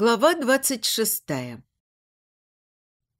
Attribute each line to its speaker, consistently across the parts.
Speaker 1: Глава двадцать шестая.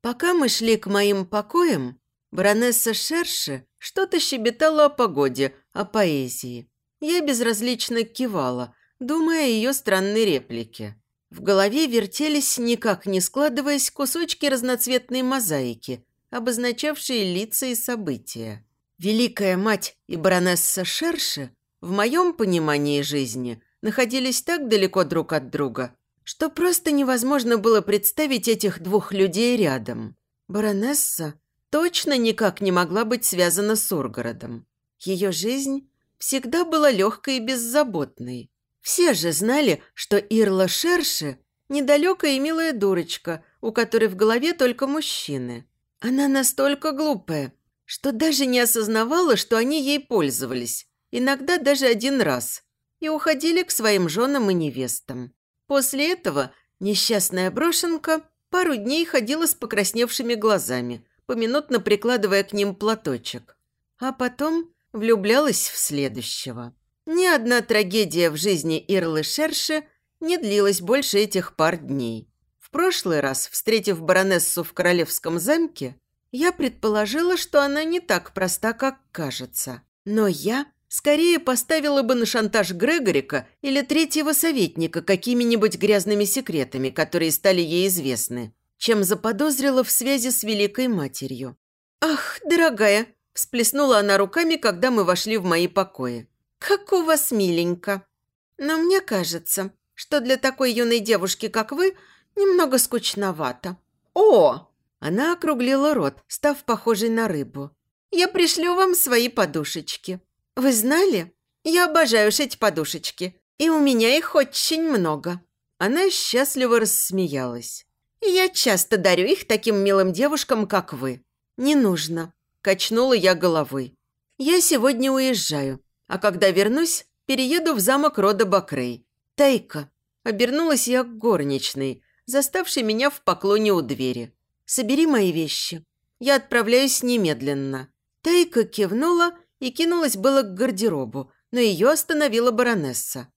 Speaker 1: Пока мы шли к моим покоям, баронесса Шерши что-то щебетала о погоде, о поэзии. Я безразлично кивала, думая о ее странной реплике. В голове вертелись, никак не складываясь, кусочки разноцветной мозаики, обозначавшие лица и события. Великая мать и баронесса Шерши, в моем понимании жизни, находились так далеко друг от друга, что просто невозможно было представить этих двух людей рядом. Баронесса точно никак не могла быть связана с Ургородом. Ее жизнь всегда была легкой и беззаботной. Все же знали, что Ирла Шерши – недалекая и милая дурочка, у которой в голове только мужчины. Она настолько глупая, что даже не осознавала, что они ей пользовались, иногда даже один раз, и уходили к своим женам и невестам. После этого несчастная брошенка пару дней ходила с покрасневшими глазами, поминутно прикладывая к ним платочек. А потом влюблялась в следующего. Ни одна трагедия в жизни Ирлы Шерши не длилась больше этих пар дней. В прошлый раз, встретив баронессу в королевском замке, я предположила, что она не так проста, как кажется. Но я Скорее поставила бы на шантаж Грегорика или третьего советника какими-нибудь грязными секретами, которые стали ей известны, чем заподозрила в связи с Великой Матерью. «Ах, дорогая!» – всплеснула она руками, когда мы вошли в мои покои. «Как у вас миленько! Но мне кажется, что для такой юной девушки, как вы, немного скучновато». «О!» – она округлила рот, став похожей на рыбу. «Я пришлю вам свои подушечки». «Вы знали? Я обожаю шить подушечки, и у меня их очень много». Она счастливо рассмеялась. «Я часто дарю их таким милым девушкам, как вы». «Не нужно», – качнула я головой. «Я сегодня уезжаю, а когда вернусь, перееду в замок рода Бакрей. Тайка». Обернулась я к горничной, заставшей меня в поклоне у двери. «Собери мои вещи. Я отправляюсь немедленно». Тайка кивнула и кинулась было к гардеробу, но ее остановила баронесса.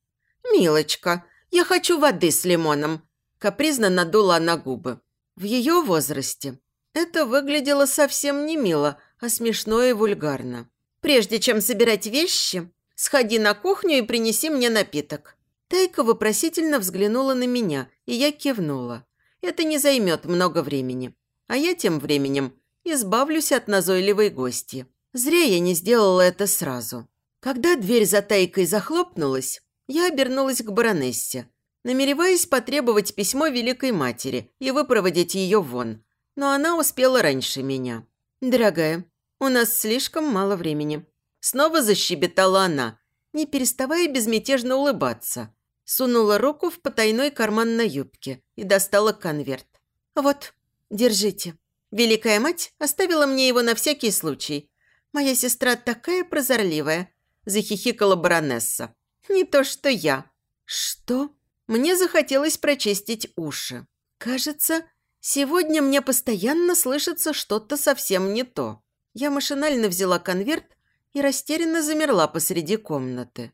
Speaker 1: «Милочка, я хочу воды с лимоном», – капризно надула она губы. В ее возрасте это выглядело совсем не мило, а смешно и вульгарно. «Прежде чем собирать вещи, сходи на кухню и принеси мне напиток». Тайка вопросительно взглянула на меня, и я кивнула. Это не займет много времени. А я тем временем избавлюсь от назойливой гости. Зря я не сделала это сразу. Когда дверь за тайкой захлопнулась, я обернулась к баронессе, намереваясь потребовать письмо Великой Матери и выпроводить ее вон. Но она успела раньше меня. «Дорогая, у нас слишком мало времени». Снова защебетала она, не переставая безмятежно улыбаться. Сунула руку в потайной карман на юбке и достала конверт. «Вот, держите. Великая мать оставила мне его на всякий случай, «Моя сестра такая прозорливая», – захихикала баронесса. «Не то что я». «Что?» Мне захотелось прочистить уши. Кажется, сегодня мне постоянно слышится что-то совсем не то. Я машинально взяла конверт и растерянно замерла посреди комнаты.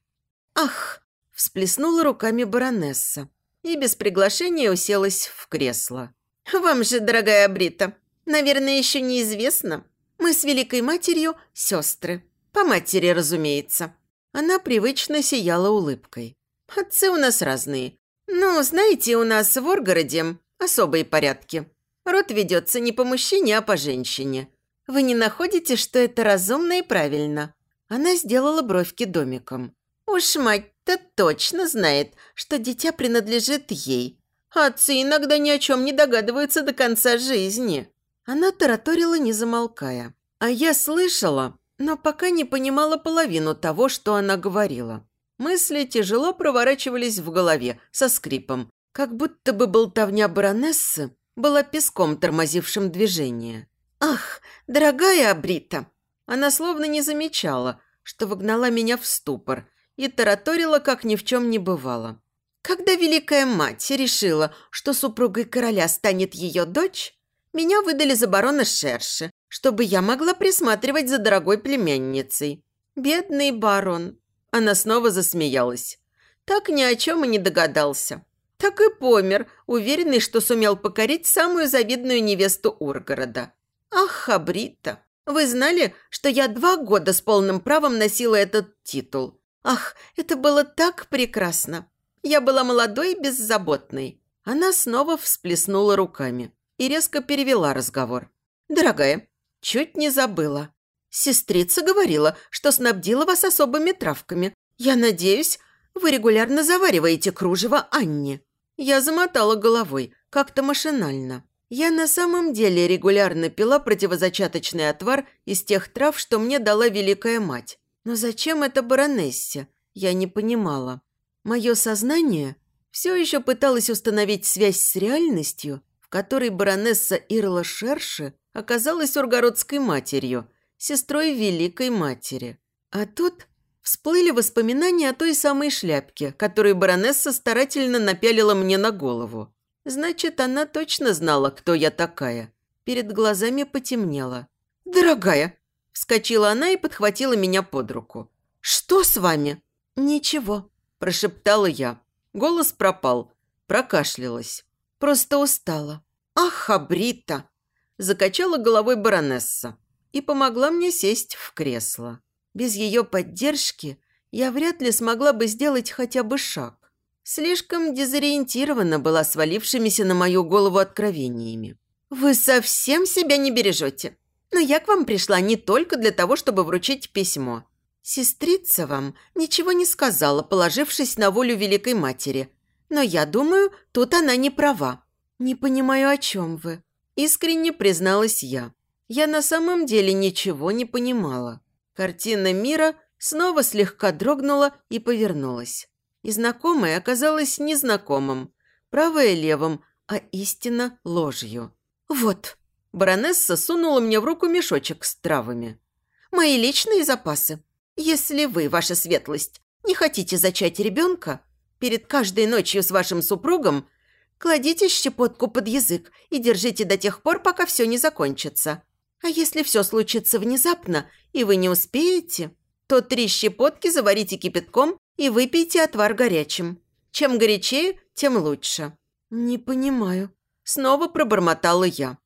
Speaker 1: «Ах!» – всплеснула руками баронесса и без приглашения уселась в кресло. «Вам же, дорогая Брита, наверное, еще неизвестно, мы с Великой Матерью сестры. По матери, разумеется». Она привычно сияла улыбкой. «Отцы у нас разные. Ну, знаете, у нас в Оргороде особые порядки. Род ведется не по мужчине, а по женщине. Вы не находите, что это разумно и правильно?» Она сделала бровки домиком. «Уж мать-то точно знает, что дитя принадлежит ей. Отцы иногда ни о чем не догадываются до конца жизни». Она тараторила, не замолкая. А я слышала, но пока не понимала половину того, что она говорила. Мысли тяжело проворачивались в голове, со скрипом, как будто бы болтовня баронессы была песком, тормозившим движение. «Ах, дорогая Абрита!» Она словно не замечала, что вогнала меня в ступор и тараторила, как ни в чем не бывало. Когда Великая Мать решила, что супругой короля станет ее дочь, меня выдали за барона Шерши, чтобы я могла присматривать за дорогой племянницей. Бедный барон. Она снова засмеялась. Так ни о чем и не догадался. Так и помер, уверенный, что сумел покорить самую завидную невесту Ургорода. Ах, Хабрита, вы знали, что я два года с полным правом носила этот титул? Ах, это было так прекрасно. Я была молодой и беззаботной. Она снова всплеснула руками и резко перевела разговор. «Дорогая, чуть не забыла. Сестрица говорила, что снабдила вас особыми травками. Я надеюсь, вы регулярно завариваете кружево Анне». Я замотала головой, как-то машинально. Я на самом деле регулярно пила противозачаточный отвар из тех трав, что мне дала Великая Мать. Но зачем это баронессе? Я не понимала. Мое сознание все еще пыталось установить связь с реальностью, в которой баронесса Ирла Шерши оказалась ургородской матерью, сестрой Великой Матери. А тут всплыли воспоминания о той самой шляпке, которую баронесса старательно напялила мне на голову. Значит, она точно знала, кто я такая. Перед глазами потемнело. «Дорогая!» – вскочила она и подхватила меня под руку. «Что с вами?» «Ничего», – прошептала я. Голос пропал. Прокашлялась. Просто устала. «Ах, Абрита!» – закачала головой баронесса и помогла мне сесть в кресло. Без ее поддержки я вряд ли смогла бы сделать хотя бы шаг. Слишком дезориентирована была свалившимися на мою голову откровениями. «Вы совсем себя не бережете. Но я к вам пришла не только для того, чтобы вручить письмо. Сестрица вам ничего не сказала, положившись на волю Великой Матери. Но я думаю, тут она не права. Не понимаю, о чем вы». Искренне призналась я. Я на самом деле ничего не понимала. Картина мира снова слегка дрогнула и повернулась. И знакомое оказалось незнакомым, правое левым, а истина ложью. «Вот», – баронесса сунула мне в руку мешочек с травами. «Мои личные запасы. Если вы, ваша светлость, не хотите зачать ребенка, перед каждой ночью с вашим супругом кладите щепотку под язык и держите до тех пор, пока все не закончится. А если все случится внезапно, и вы не успеете, то три щепотки заварите кипятком и выпейте отвар горячим. Чем горячее, тем лучше». «Не понимаю». Снова пробормотала я.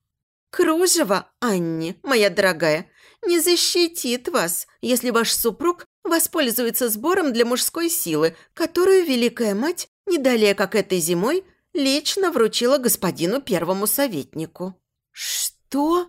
Speaker 1: «Кружево, Анни, моя дорогая, не защитит вас, если ваш супруг воспользуется сбором для мужской силы, которую Великая Мать, не далее как этой зимой, лично вручила господину первому советнику». «Что?»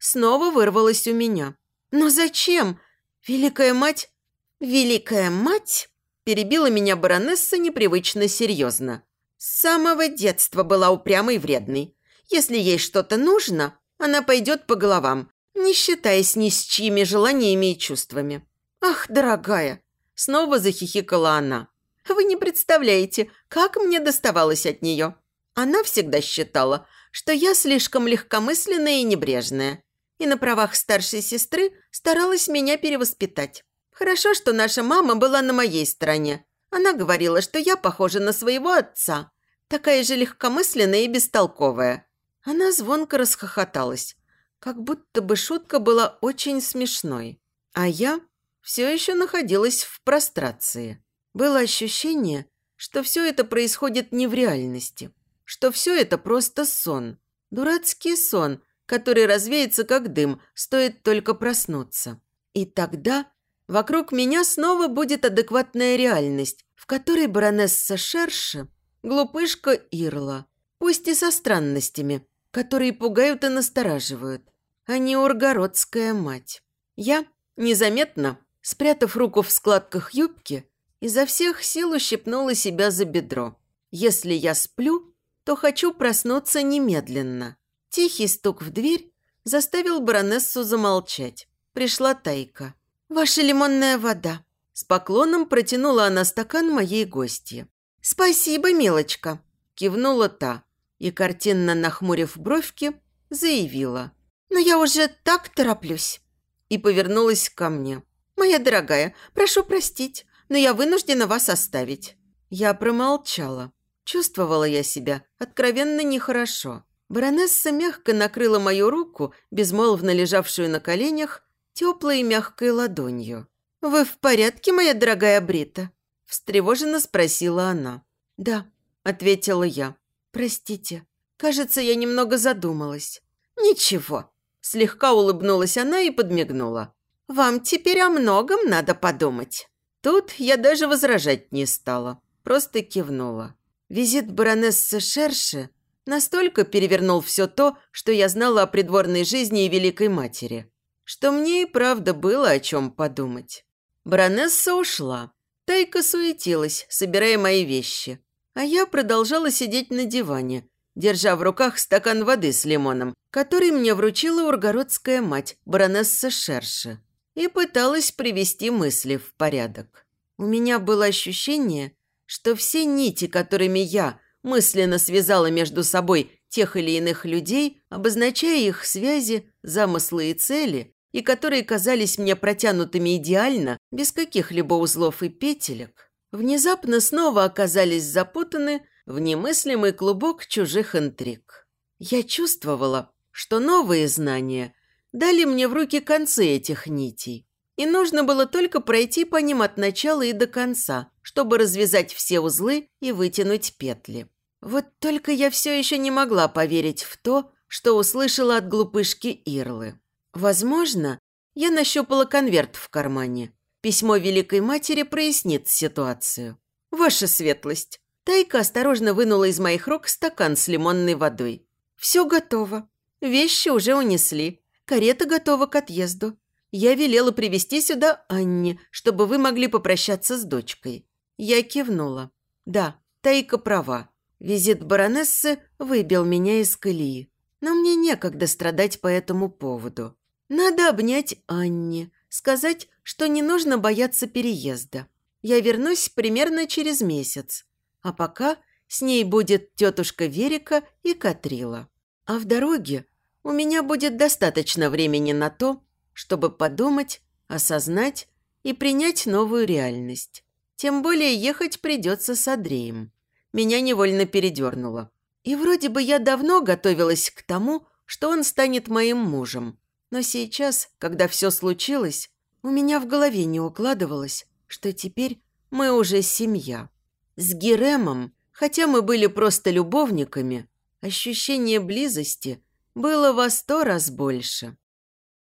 Speaker 1: снова вырвалось у меня. «Но зачем? Великая мать...» «Великая мать...» Перебила меня баронесса непривычно серьезно. С самого детства была упрямой и вредной. Если ей что-то нужно, она пойдет по головам, не считаясь ни с чьими желаниями и чувствами. «Ах, дорогая!» Снова захихикала она. «Вы не представляете, как мне доставалось от нее. Она всегда считала, что я слишком легкомысленная и небрежная и на правах старшей сестры старалась меня перевоспитать. Хорошо, что наша мама была на моей стороне. Она говорила, что я похожа на своего отца, такая же легкомысленная и бестолковая. Она звонко расхохоталась, как будто бы шутка была очень смешной. А я все еще находилась в прострации. Было ощущение, что все это происходит не в реальности, что все это просто сон. Дурацкий сон, который развеется как дым, стоит только проснуться. И тогда вокруг меня снова будет адекватная реальность, в которой баронесса Шерша – глупышка Ирла, пусть и со странностями, которые пугают и настораживают, а не ургородская мать. Я, незаметно, спрятав руку в складках юбки, изо всех сил ущипнула себя за бедро. Если я сплю, то хочу проснуться немедленно. Тихий стук в дверь заставил баронессу замолчать. Пришла Тайка. «Ваша лимонная вода». С поклоном протянула она стакан моей гости. «Спасибо, милочка», – кивнула та и, картинно нахмурив бровки, заявила. «Но я уже так тороплюсь». И повернулась ко мне. «Моя дорогая, прошу простить, но я вынуждена вас оставить». Я промолчала. Чувствовала я себя откровенно нехорошо. Баронесса мягко накрыла мою руку, безмолвно лежавшую на коленях, теплой и мягкой ладонью. «Вы в порядке, моя дорогая Брита?» – встревоженно спросила она. «Да», – ответила я. «Простите, кажется, я немного задумалась». «Ничего», – слегка улыбнулась она и подмигнула. «Вам теперь о многом надо подумать». Тут я даже возражать не стала, просто кивнула. Визит баронессы Шерши настолько перевернул все то, что я знала о придворной жизни и Великой Матери, что мне и правда было о чем подумать. Баронесса ушла. Тайка суетилась, собирая мои вещи. А я продолжала сидеть на диване, держа в руках стакан воды с лимоном, который мне вручила ургородская мать, баронесса Шерши, и пыталась привести мысли в порядок. У меня было ощущение, что все нити, которыми я мысленно связала между собой тех или иных людей, обозначая их связи, замыслы и цели, и которые казались мне протянутыми идеально, без каких-либо узлов и петелек, внезапно снова оказались запутаны в немыслимый клубок чужих интриг. Я чувствовала, что новые знания дали мне в руки концы этих нитей, и нужно было только пройти по ним от начала и до конца, чтобы развязать все узлы и вытянуть петли. Вот только я все еще не могла поверить в то, что услышала от глупышки Ирлы. Возможно, я нащупала конверт в кармане. Письмо Великой Матери прояснит ситуацию. Ваша светлость. Тайка осторожно вынула из моих рук стакан с лимонной водой. Все готово. Вещи уже унесли. Карета готова к отъезду. Я велела привести сюда Анне, чтобы вы могли попрощаться с дочкой. Я кивнула. Да, Тайка права. Визит баронессы выбил меня из колеи. Но мне некогда страдать по этому поводу. Надо обнять Анне, сказать, что не нужно бояться переезда. Я вернусь примерно через месяц. А пока с ней будет тетушка Верика и Катрила. А в дороге у меня будет достаточно времени на то, чтобы подумать, осознать и принять новую реальность. Тем более ехать придется с Андреем. Меня невольно передернуло. И вроде бы я давно готовилась к тому, что он станет моим мужем. Но сейчас, когда все случилось, у меня в голове не укладывалось, что теперь мы уже семья. С Геремом, хотя мы были просто любовниками, ощущение близости было во сто раз больше.